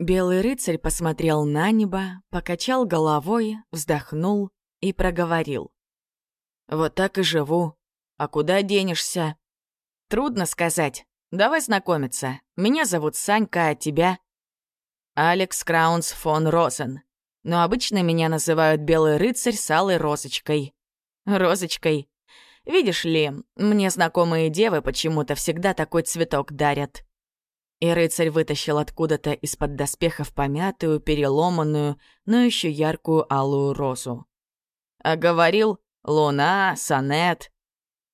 Белый рыцарь посмотрел на небо, покачал головой, вздохнул и проговорил. «Вот так и живу. А куда денешься?» «Трудно сказать. Давай знакомиться. Меня зовут Санька, а тебя?» «Алекс Краунс фон Розен. Но обычно меня называют Белый рыцарь с алой розочкой». «Розочкой? Видишь ли, мне знакомые девы почему-то всегда такой цветок дарят». И рыцарь вытащил откуда-то из-под доспехов помятую, переломанную, но еще яркую алую розу. А говорил «Луна», «Сонет».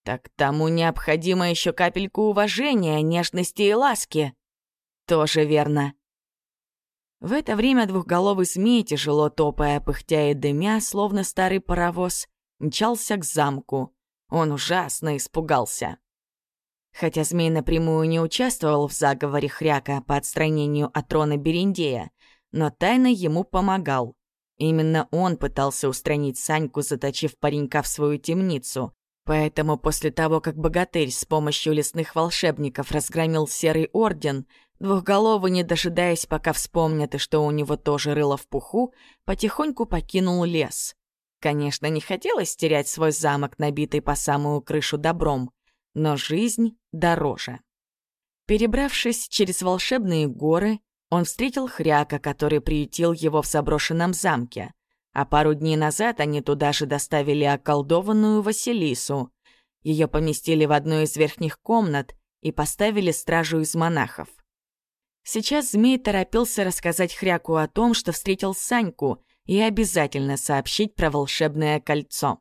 Так тому необходимо еще капельку уважения, нежности и ласки. Тоже верно. В это время двухголовый змей, тяжело топая, пыхтя и дымя, словно старый паровоз, мчался к замку. Он ужасно испугался. Хотя змей напрямую не участвовал в заговоре Хряка по отстранению от трона Берендея, но тайно ему помогал. Именно он пытался устранить Саньку, заточив паренька в свою темницу. Поэтому после того, как богатырь с помощью лесных волшебников разгромил Серый Орден, Двухголовый, не дожидаясь, пока вспомнят и что у него тоже рыло в пуху, потихоньку покинул лес. Конечно, не хотелось терять свой замок, набитый по самую крышу добром, но жизнь дороже. Перебравшись через волшебные горы, он встретил Хряка, который приютил его в заброшенном замке. А пару дней назад они туда же доставили околдованную Василису. Ее поместили в одну из верхних комнат и поставили стражу из монахов. Сейчас змей торопился рассказать Хряку о том, что встретил Саньку, и обязательно сообщить про волшебное кольцо.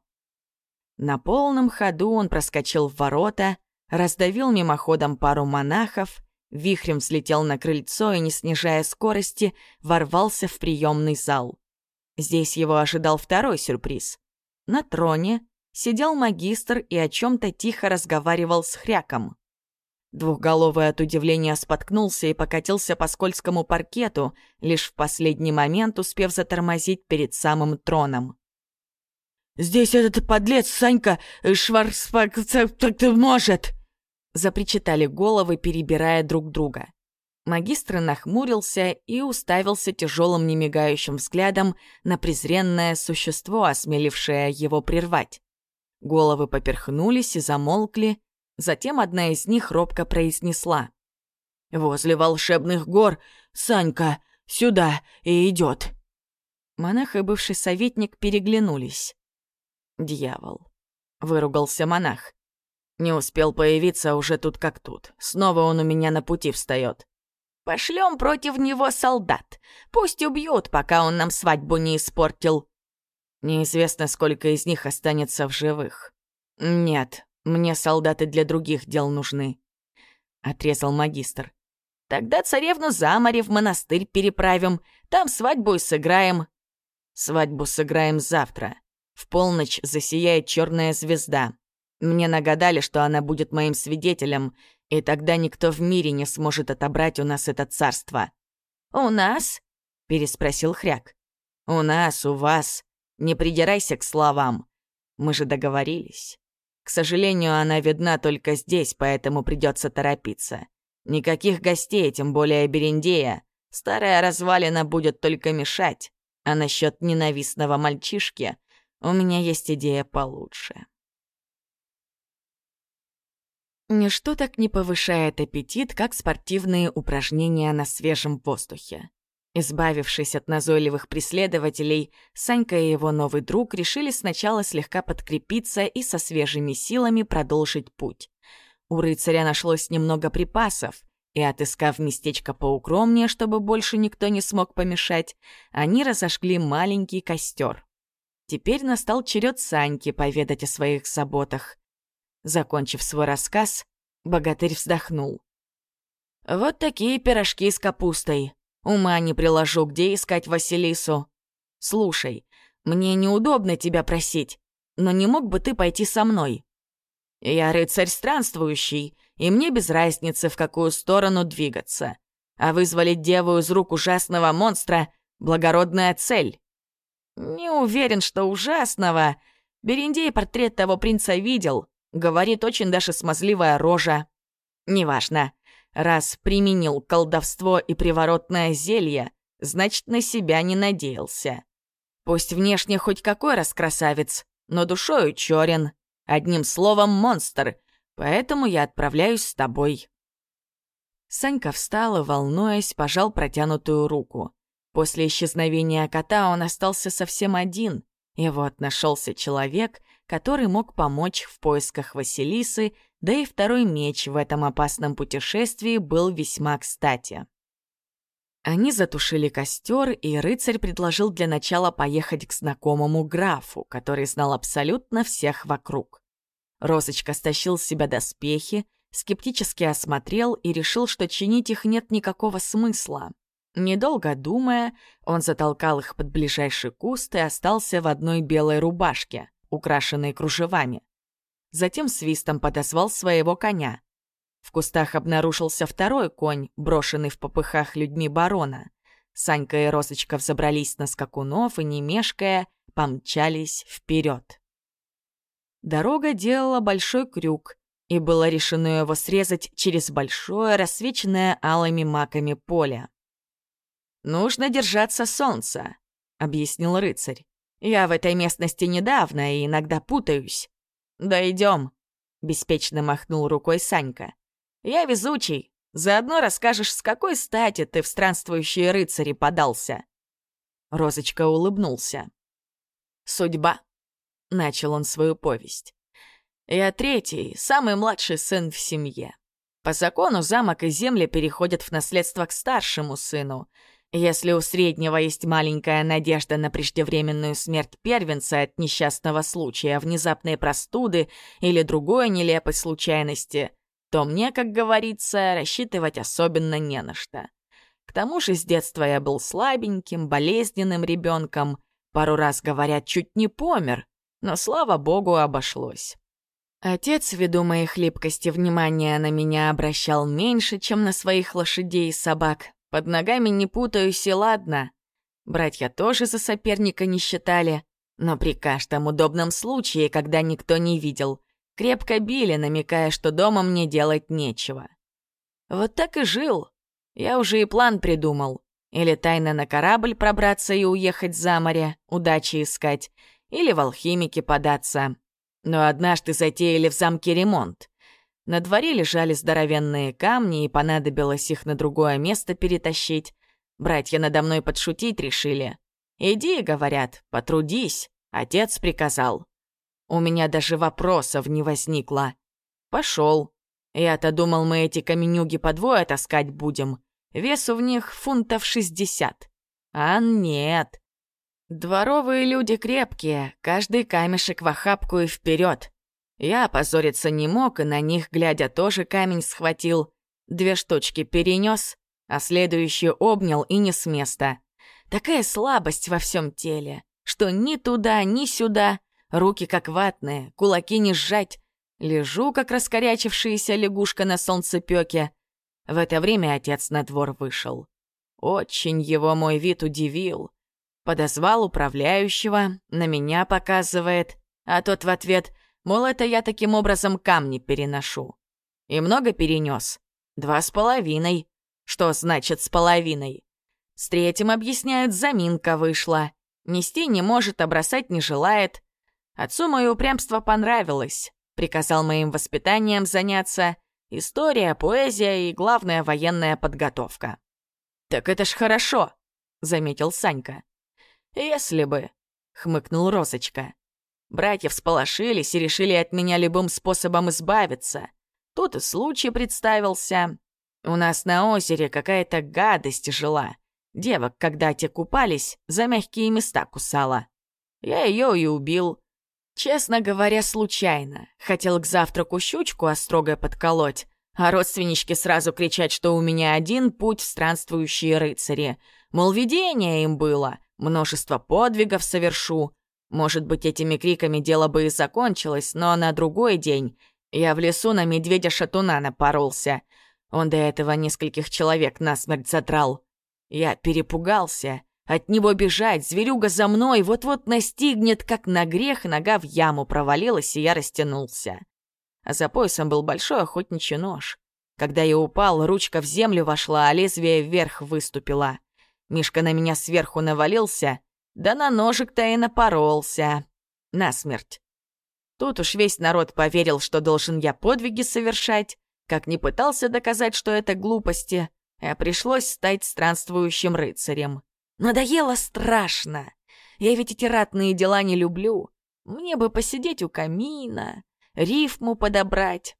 На полном ходу он проскочил в ворота, раздавил мимоходом пару монахов, вихрем взлетел на крыльцо и, не снижая скорости, ворвался в приемный зал. Здесь его ожидал второй сюрприз. На троне сидел магистр и о чем-то тихо разговаривал с хряком. Двухголовый от удивления споткнулся и покатился по скользкому паркету, лишь в последний момент успев затормозить перед самым троном. «Здесь этот подлец Санька Шварцпак может!» запричитали головы, перебирая друг друга. Магистр нахмурился и уставился тяжелым немигающим взглядом на презренное существо, осмелившее его прервать. Головы поперхнулись и замолкли, Затем одна из них робко произнесла. «Возле волшебных гор Санька сюда и идет. Монах и бывший советник переглянулись. «Дьявол», — выругался монах. «Не успел появиться, уже тут как тут. Снова он у меня на пути встает. Пошлем против него солдат. Пусть убьют, пока он нам свадьбу не испортил». Неизвестно, сколько из них останется в живых. Нет, мне солдаты для других дел нужны», — отрезал магистр. «Тогда царевну за море в монастырь переправим, там свадьбу и сыграем». «Свадьбу сыграем завтра. В полночь засияет черная звезда. Мне нагадали, что она будет моим свидетелем, и тогда никто в мире не сможет отобрать у нас это царство». «У нас?» — переспросил Хряк. «У нас, у вас. Не придирайся к словам. Мы же договорились». К сожалению, она видна только здесь, поэтому придется торопиться. Никаких гостей, тем более Берендея. Старая развалина будет только мешать. А насчет ненавистного мальчишки у меня есть идея получше. Ничто так не повышает аппетит, как спортивные упражнения на свежем воздухе. Избавившись от назойливых преследователей, Санька и его новый друг решили сначала слегка подкрепиться и со свежими силами продолжить путь. У рыцаря нашлось немного припасов, и, отыскав местечко поукромнее, чтобы больше никто не смог помешать, они разожгли маленький костер. Теперь настал черед Саньки поведать о своих заботах. Закончив свой рассказ, богатырь вздохнул. «Вот такие пирожки с капустой. Ума не приложу, где искать Василису. Слушай, мне неудобно тебя просить, но не мог бы ты пойти со мной? Я рыцарь странствующий, и мне без разницы, в какую сторону двигаться. А вызволить деву из рук ужасного монстра — благородная цель. Не уверен, что ужасного. Берендей портрет того принца видел. Говорит, очень даже смазливая рожа. Неважно. Раз применил колдовство и приворотное зелье, значит, на себя не надеялся. Пусть внешне хоть какой раз красавец, но душою чёрен. Одним словом, монстр, поэтому я отправляюсь с тобой». Санька встал и, волнуясь, пожал протянутую руку. После исчезновения кота он остался совсем один, и вот нашелся человек, который мог помочь в поисках Василисы, да и второй меч в этом опасном путешествии был весьма кстати. Они затушили костер, и рыцарь предложил для начала поехать к знакомому графу, который знал абсолютно всех вокруг. Розочка стащил с себя доспехи, скептически осмотрел и решил, что чинить их нет никакого смысла. Недолго думая, он затолкал их под ближайший куст и остался в одной белой рубашке, украшенной кружевами. Затем свистом подозвал своего коня. В кустах обнаружился второй конь, брошенный в попыхах людьми барона. Санька и Розочка взобрались на скакунов и, не мешкая, помчались вперед. Дорога делала большой крюк, и было решено его срезать через большое, рассвеченное алыми маками поле. «Нужно держаться солнца», — объяснил рыцарь. «Я в этой местности недавно и иногда путаюсь». «Да идем», — беспечно махнул рукой Санька. «Я везучий. Заодно расскажешь, с какой стати ты в странствующие рыцари подался». Розочка улыбнулся. «Судьба», — начал он свою повесть. «Я третий, самый младший сын в семье. По закону замок и земли переходят в наследство к старшему сыну — если у среднего есть маленькая надежда на преждевременную смерть первенца от несчастного случая, внезапной простуды или другой нелепой случайности, то мне, как говорится, рассчитывать особенно не на что. К тому же с детства я был слабеньким, болезненным ребенком, пару раз, говорят, чуть не помер, но, слава богу, обошлось. Отец, ввиду моей хлипкости, внимания на меня обращал меньше, чем на своих лошадей и собак, под ногами не путаюсь и ладно. Братья тоже за соперника не считали, но при каждом удобном случае, когда никто не видел, крепко били, намекая, что дома мне делать нечего. Вот так и жил. Я уже и план придумал. Или тайно на корабль пробраться и уехать за море, удачи искать, или в алхимики податься. Но однажды затеяли в замке ремонт. На дворе лежали здоровенные камни, и понадобилось их на другое место перетащить. Братья надо мной подшутить решили. «Иди», — говорят, — «потрудись», — отец приказал. У меня даже вопросов не возникло. Пошел. Я-то думал, мы эти каменюги по двое таскать будем. Весу в них фунтов шестьдесят. А нет. Дворовые люди крепкие, каждый камешек в охапку и вперед. Я опозориться не мог, и на них, глядя, тоже камень схватил. Две штучки перенес, а следующую обнял и не с места. Такая слабость во всем теле, что ни туда, ни сюда. Руки как ватные, кулаки не сжать. Лежу, как раскорячившаяся лягушка на солнцепёке. В это время отец на двор вышел. Очень его мой вид удивил. Подозвал управляющего, на меня показывает, а тот в ответ — Мол, это я таким образом камни переношу. И много перенес? Два с половиной. Что значит с половиной? С третьим, объясняют, заминка вышла. Нести не может, а бросать не желает. Отцу мое упрямство понравилось. Приказал моим воспитанием заняться. История, поэзия и, главная военная подготовка. «Так это ж хорошо», — заметил Санька. «Если бы», — хмыкнул Розочка. Братья всполошились и решили от меня любым способом избавиться. Тут и случай представился. У нас на озере какая-то гадость жила. Девок, когда те купались, за мягкие места кусала. Я ее и убил. Честно говоря, случайно. Хотел к завтраку щучку острого подколоть, а родственнички сразу кричать, что у меня один путь в странствующие рыцари. Мол, видение им было, множество подвигов совершу. Может быть, этими криками дело бы и закончилось, но на другой день я в лесу на медведя-шатуна напоролся. Он до этого нескольких человек насмерть задрал. Я перепугался. От него бежать, зверюга за мной, вот-вот настигнет, как на грех, нога в яму провалилась, и я растянулся. А за поясом был большой охотничий нож. Когда я упал, ручка в землю вошла, а лезвие вверх выступило. Мишка на меня сверху навалился, да на ножик-то и напоролся. Насмерть. Тут уж весь народ поверил, что должен я подвиги совершать, как не пытался доказать, что это глупости, а пришлось стать странствующим рыцарем. Надоело страшно. Я ведь эти ратные дела не люблю. Мне бы посидеть у камина, рифму подобрать,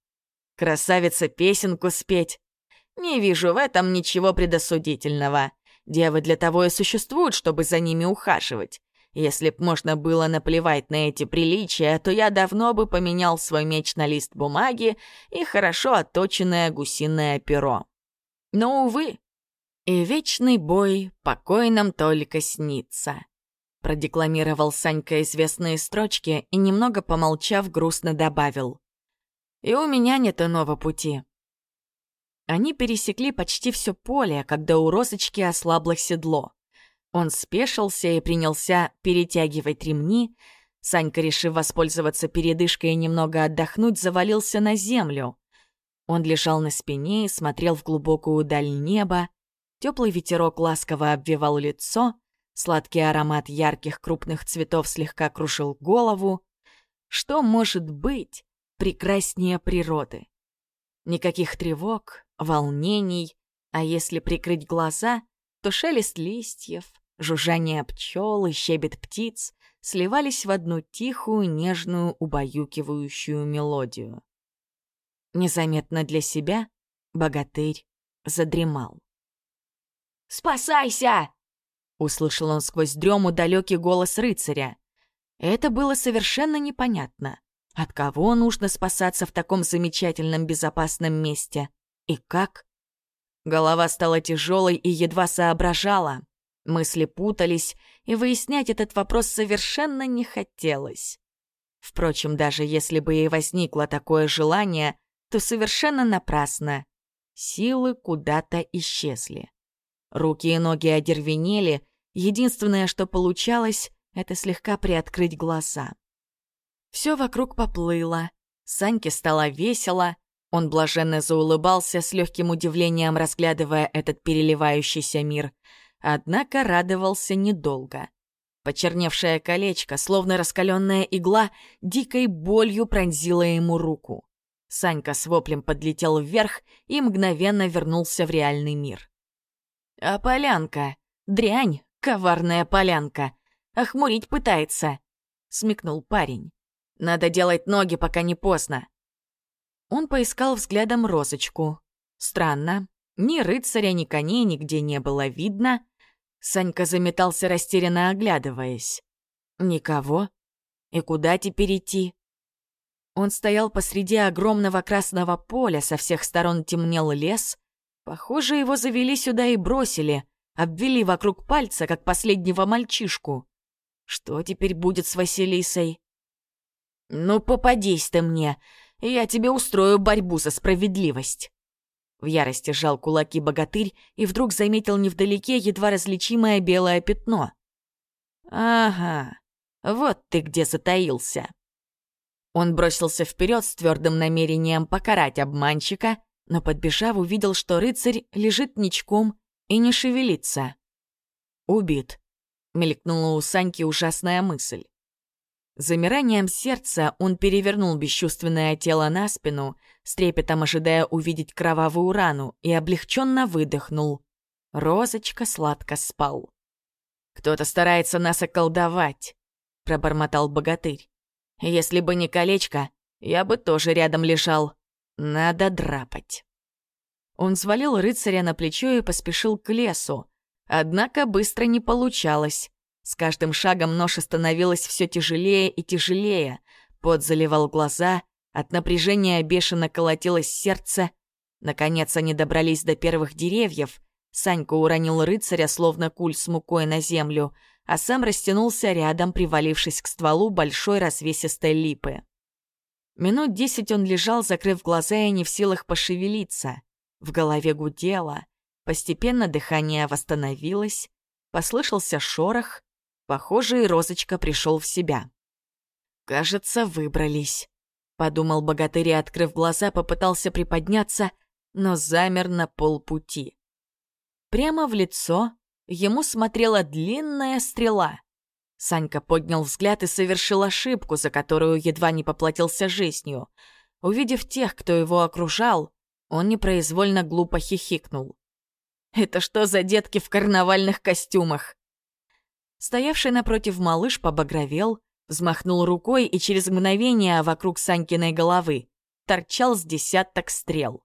красавица песенку спеть. Не вижу в этом ничего предосудительного. Девы для того и существуют, чтобы за ними ухаживать. Если б можно было наплевать на эти приличия, то я давно бы поменял свой меч на лист бумаги и хорошо отточенное гусиное перо. Но, увы, и вечный бой покой нам только снится. Продекламировал Санька известные строчки и, немного помолчав, грустно добавил. И у меня нет иного пути. Они пересекли почти все поле, когда у Розочки ослабло седло. Он спешился и принялся перетягивать ремни. Санька, решив воспользоваться передышкой и немного отдохнуть, завалился на землю. Он лежал на спине и смотрел в глубокую даль неба. Теплый ветерок ласково обвивал лицо, сладкий аромат ярких крупных цветов слегка крушил голову. Что может быть прекраснее природы? Никаких тревог, волнений, а если прикрыть глаза, то шелест листьев, жужжание пчел и щебет птиц сливались в одну тихую, нежную, убаюкивающую мелодию. Незаметно для себя богатырь задремал. «Спасайся!» — услышал он сквозь дрему далекий голос рыцаря. Это было совершенно непонятно. От кого нужно спасаться в таком замечательном безопасном месте? И как? Голова стала тяжелой и едва соображала. Мысли путались, и выяснять этот вопрос совершенно не хотелось. Впрочем, даже если бы и возникло такое желание, то совершенно напрасно. Силы куда-то исчезли. Руки и ноги одервенели, единственное, что получалось, это слегка приоткрыть глаза. Все вокруг поплыло, Саньке стало весело, он блаженно заулыбался с легким удивлением, разглядывая этот переливающийся мир. Однако радовался недолго. Почерневшее колечко, словно раскаленная игла, дикой болью пронзило ему руку. Санька с воплем подлетел вверх и мгновенно вернулся в реальный мир. «А полянка? Дрянь, коварная полянка! Охмурить пытается!» — смекнул парень. «Надо делать ноги, пока не поздно!» Он поискал взглядом розочку. Странно. Ни рыцаря, ни коней нигде не было видно. Санька заметался растерянно оглядываясь. Никого. И куда теперь идти? Он стоял посреди огромного красного поля, со всех сторон темнел лес. Похоже, его завели сюда и бросили, обвели вокруг пальца, как последнего мальчишку. Что теперь будет с Василисой? «Ну, попадись ты мне!» Я тебе устрою борьбу за справедливость!» В ярости сжал кулаки богатырь и вдруг заметил невдалеке едва различимое белое пятно. «Ага, вот ты где затаился!» Он бросился вперед с твердым намерением покарать обманщика, но, подбежав, увидел, что рыцарь лежит ничком и не шевелится. «Убит», — мелькнула у Саньки ужасная мысль. Замиранием сердца он перевернул бесчувственное тело на спину, с трепетом ожидая увидеть кровавую рану, и облегченно выдохнул. Розочка сладко спал. «Кто-то старается нас околдовать», — пробормотал богатырь. «Если бы не колечко, я бы тоже рядом лежал. Надо драпать». Он свалил рыцаря на плечо и поспешил к лесу. Однако быстро не получалось. С каждым шагом ноша становилась все тяжелее и тяжелее. Пот заливал глаза, от напряжения бешено колотилось сердце. Наконец они добрались до первых деревьев. Санька уронил рыцаря, словно куль с мукой на землю, а сам растянулся рядом, привалившись к стволу большой развесистой липы. Минут десять он лежал, закрыв глаза и не в силах пошевелиться. В голове гудело. Постепенно дыхание восстановилось. Послышался шорох, Похоже, и Розочка пришел в себя. «Кажется, выбрались», — подумал богатырь открыв глаза, попытался приподняться, но замер на полпути. Прямо в лицо ему смотрела длинная стрела. Санька поднял взгляд и совершил ошибку, за которую едва не поплатился жизнью. Увидев тех, кто его окружал, он непроизвольно глупо хихикнул. «Это что за детки в карнавальных костюмах?» Стоявший напротив малыш побагровел, взмахнул рукой, и через мгновение вокруг Санькиной головы торчал с десяток стрел.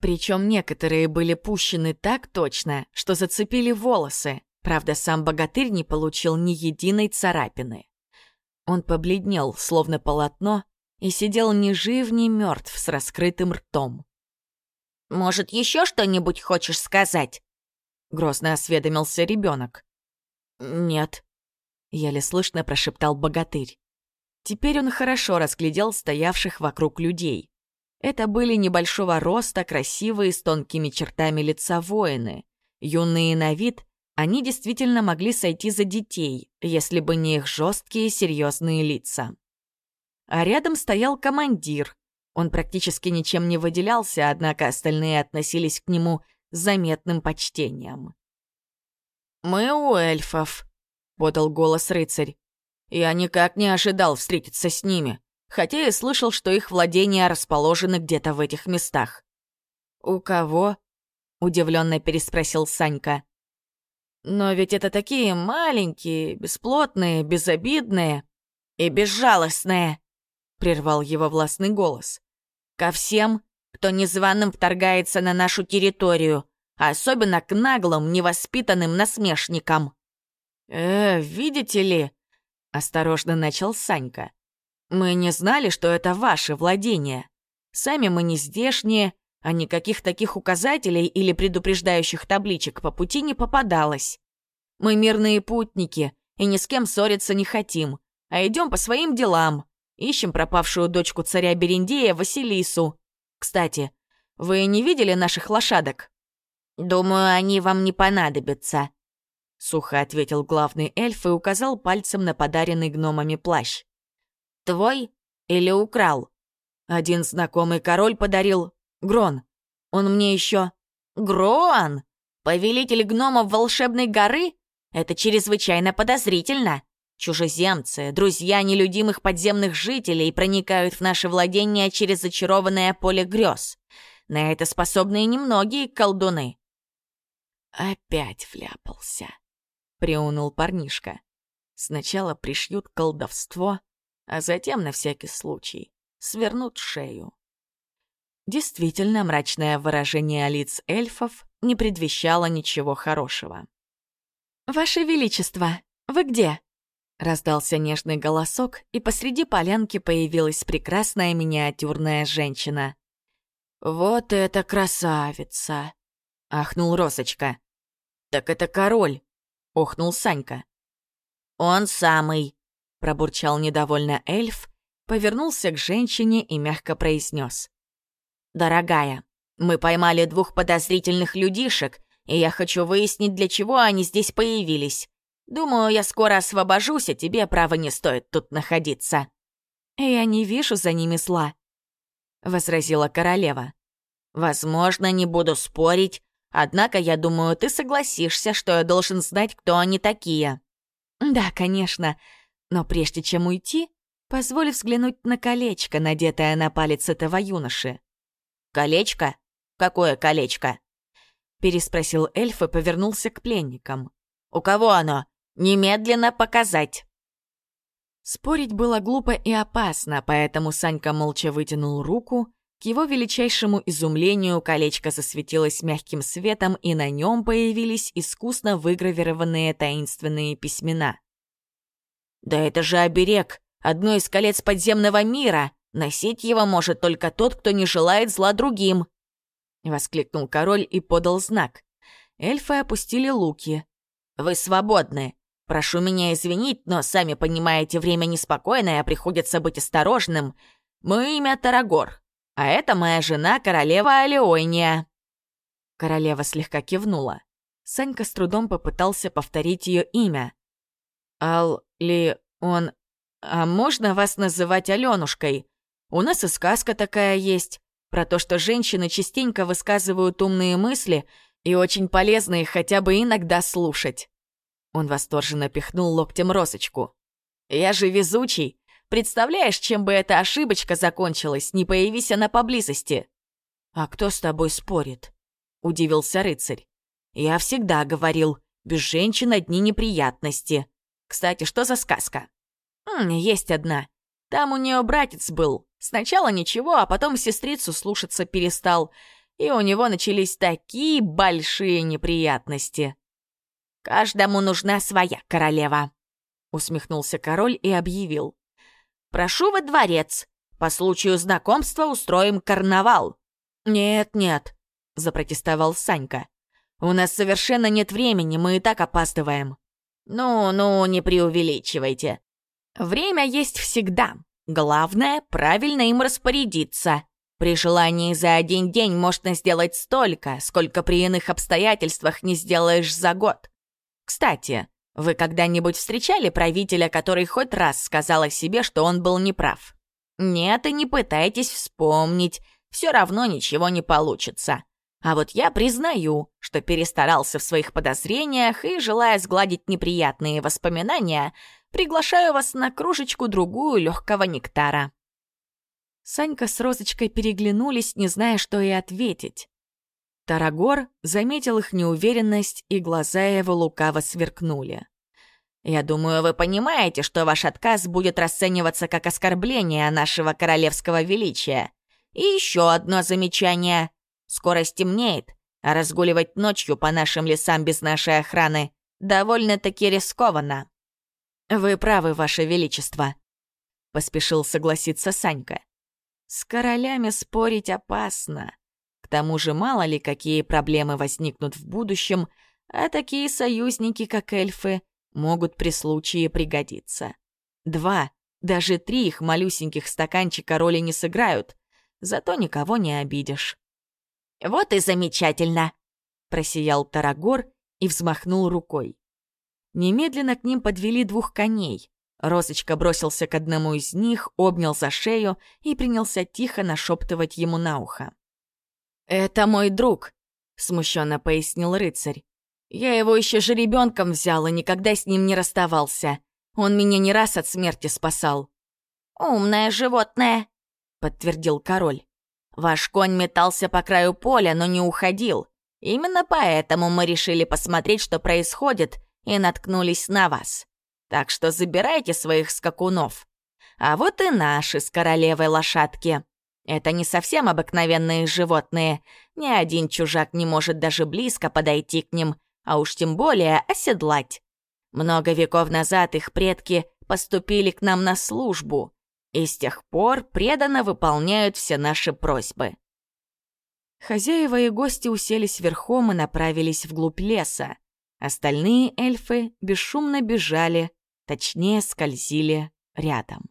Причем некоторые были пущены так точно, что зацепили волосы. Правда, сам богатырь не получил ни единой царапины. Он побледнел, словно полотно, и сидел ни жив, ни мертв с раскрытым ртом. «Может, еще что-нибудь хочешь сказать?» — грозно осведомился ребенок. «Нет», — еле слышно прошептал богатырь. Теперь он хорошо разглядел стоявших вокруг людей. Это были небольшого роста, красивые, с тонкими чертами лица воины. Юные на вид, они действительно могли сойти за детей, если бы не их жесткие, серьезные лица. А рядом стоял командир. Он практически ничем не выделялся, однако остальные относились к нему с заметным почтением. «Мы у эльфов», — подал голос рыцарь. «Я никак не ожидал встретиться с ними хотя и слышал, что их владения расположены где-то в этих местах. «У кого?» — удивленно переспросил Санька. «Но ведь это такие маленькие, бесплотные, безобидные и безжалостные», — прервал его властный голос. «Ко всем, кто незваным вторгается на нашу территорию, особенно к наглым, невоспитанным насмешникам». «Э, видите ли...» — осторожно начал Санька. Мы не знали, что это ваше владение. Сами мы не здешние, а никаких таких указателей или предупреждающих табличек по пути не попадалось. Мы мирные путники и ни с кем ссориться не хотим, а идем по своим делам. Ищем пропавшую дочку царя Берендея Василису. Кстати, вы не видели наших лошадок? Думаю, они вам не понадобятся. Сухо ответил главный эльф и указал пальцем на подаренный гномами плащ. Твой или украл? Один знакомый король подарил. Грон. Он мне еще... Грон? Повелитель гномов волшебной горы? Это чрезвычайно подозрительно. Чужеземцы, друзья нелюдимых подземных жителей проникают в наше владение через зачарованное поле грез. На это способны и немногие колдуны. Опять вляпался, приунул парнишка. Сначала пришьют колдовство, а затем, на всякий случай, свернут шею. Действительно, мрачное выражение лиц эльфов не предвещало ничего хорошего. «Ваше Величество, вы где?» Раздался нежный голосок, и посреди полянки появилась прекрасная миниатюрная женщина. «Вот это красавица!» — ахнул Росочка. «Так это король!» — охнул Санька. «Он самый!» Пробурчал недовольно эльф, повернулся к женщине и мягко произнес. «Дорогая, мы поймали двух подозрительных людишек, и я хочу выяснить, для чего они здесь появились. Думаю, я скоро освобожусь, а тебе, право, не стоит тут находиться». «Я не вижу за ними зла», — возразила королева. «Возможно, не буду спорить, однако я думаю, ты согласишься, что я должен знать, кто они такие». «Да, конечно. Но прежде чем уйти, позволь взглянуть на колечко, надетое на палец этого юноши. «Колечко? Какое колечко?» Переспросил эльф и повернулся к пленникам. «У кого оно? Немедленно показать!» Спорить было глупо и опасно, поэтому Санька молча вытянул руку. К его величайшему изумлению колечко засветилось мягким светом, и на нем появились искусно выгравированные таинственные письмена. «Да это же оберег, одно из колец подземного мира. Носить его может только тот, кто не желает зла другим!» Воскликнул король и подал знак. Эльфы опустили луки. «Вы свободны. Прошу меня извинить, но, сами понимаете, время неспокойное, приходится быть осторожным. Мое имя Тарагор, а это моя жена, королева Алеойния». Королева слегка кивнула. Санька с трудом попытался повторить ее имя. «Ал... Ли... Он... А можно вас называть Алёнушкой? У нас и сказка такая есть, про то, что женщины частенько высказывают умные мысли И очень полезно их хотя бы иногда слушать. Он восторженно пихнул локтем Росочку. «Я же везучий. Представляешь, чем бы эта ошибочка закончилась, не появись она поблизости?» «А кто с тобой спорит?» — удивился рыцарь. «Я всегда говорил, без женщин одни неприятности. Кстати, что за сказка?» М «Есть одна. Там у нее братец был. Сначала ничего, а потом сестрицу слушаться перестал. И у него начались такие большие неприятности». «Каждому нужна своя королева», — усмехнулся король и объявил. «Прошу во дворец. По случаю знакомства устроим карнавал». «Нет-нет», — запротестовал Санька. «У нас совершенно нет времени, мы и так опаздываем». «Ну-ну, не преувеличивайте. Время есть всегда. Главное, правильно им распорядиться. При желании за один день можно сделать столько, сколько при иных обстоятельствах не сделаешь за год. Кстати, вы когда-нибудь встречали правителя, который хоть раз сказал о себе, что он был неправ? Нет, и не пытайтесь вспомнить, все равно ничего не получится. А вот я признаю, что перестарался в своих подозрениях и, желая сгладить неприятные воспоминания, приглашаю вас на кружечку-другую легкого нектара». Санька с Розочкой переглянулись, не зная, что и ответить. Тарагор заметил их неуверенность, и глаза его лукаво сверкнули. «Я думаю, вы понимаете, что ваш отказ будет расцениваться как оскорбление нашего королевского величия. И еще одно замечание. Скоро стемнеет, а разгуливать ночью по нашим лесам без нашей охраны довольно-таки рискованно». «Вы правы, Ваше Величество», — поспешил согласиться Санька. «С королями спорить опасно. Тому же мало ли какие проблемы возникнут в будущем, а такие союзники, как эльфы, могут при случае пригодиться. Два, даже три их малюсеньких стаканчика роли не сыграют, зато никого не обидишь». «Вот и замечательно!» — просиял Тарагор и взмахнул рукой. Немедленно к ним подвели двух коней. Росочка бросился к одному из них, обнял за шею и принялся тихо нашептывать ему на ухо. «Это мой друг», — смущенно пояснил рыцарь. «Я его еще жеребенком взял и никогда с ним не расставался. Он меня не раз от смерти спасал». «Умное животное», — подтвердил король. «Ваш конь метался по краю поля, но не уходил. Именно поэтому мы решили посмотреть, что происходит, и наткнулись на вас. Так что забирайте своих скакунов. А вот и наши с королевой лошадки. Это не совсем обыкновенные животные. Ни один чужак не может даже близко подойти к ним, а уж тем более оседлать. Много веков назад их предки поступили к нам на службу, и с тех пор преданно выполняют все наши просьбы. Хозяева и гости уселись верхом и направились вглубь леса. Остальные эльфы бесшумно бежали, точнее скользили рядом.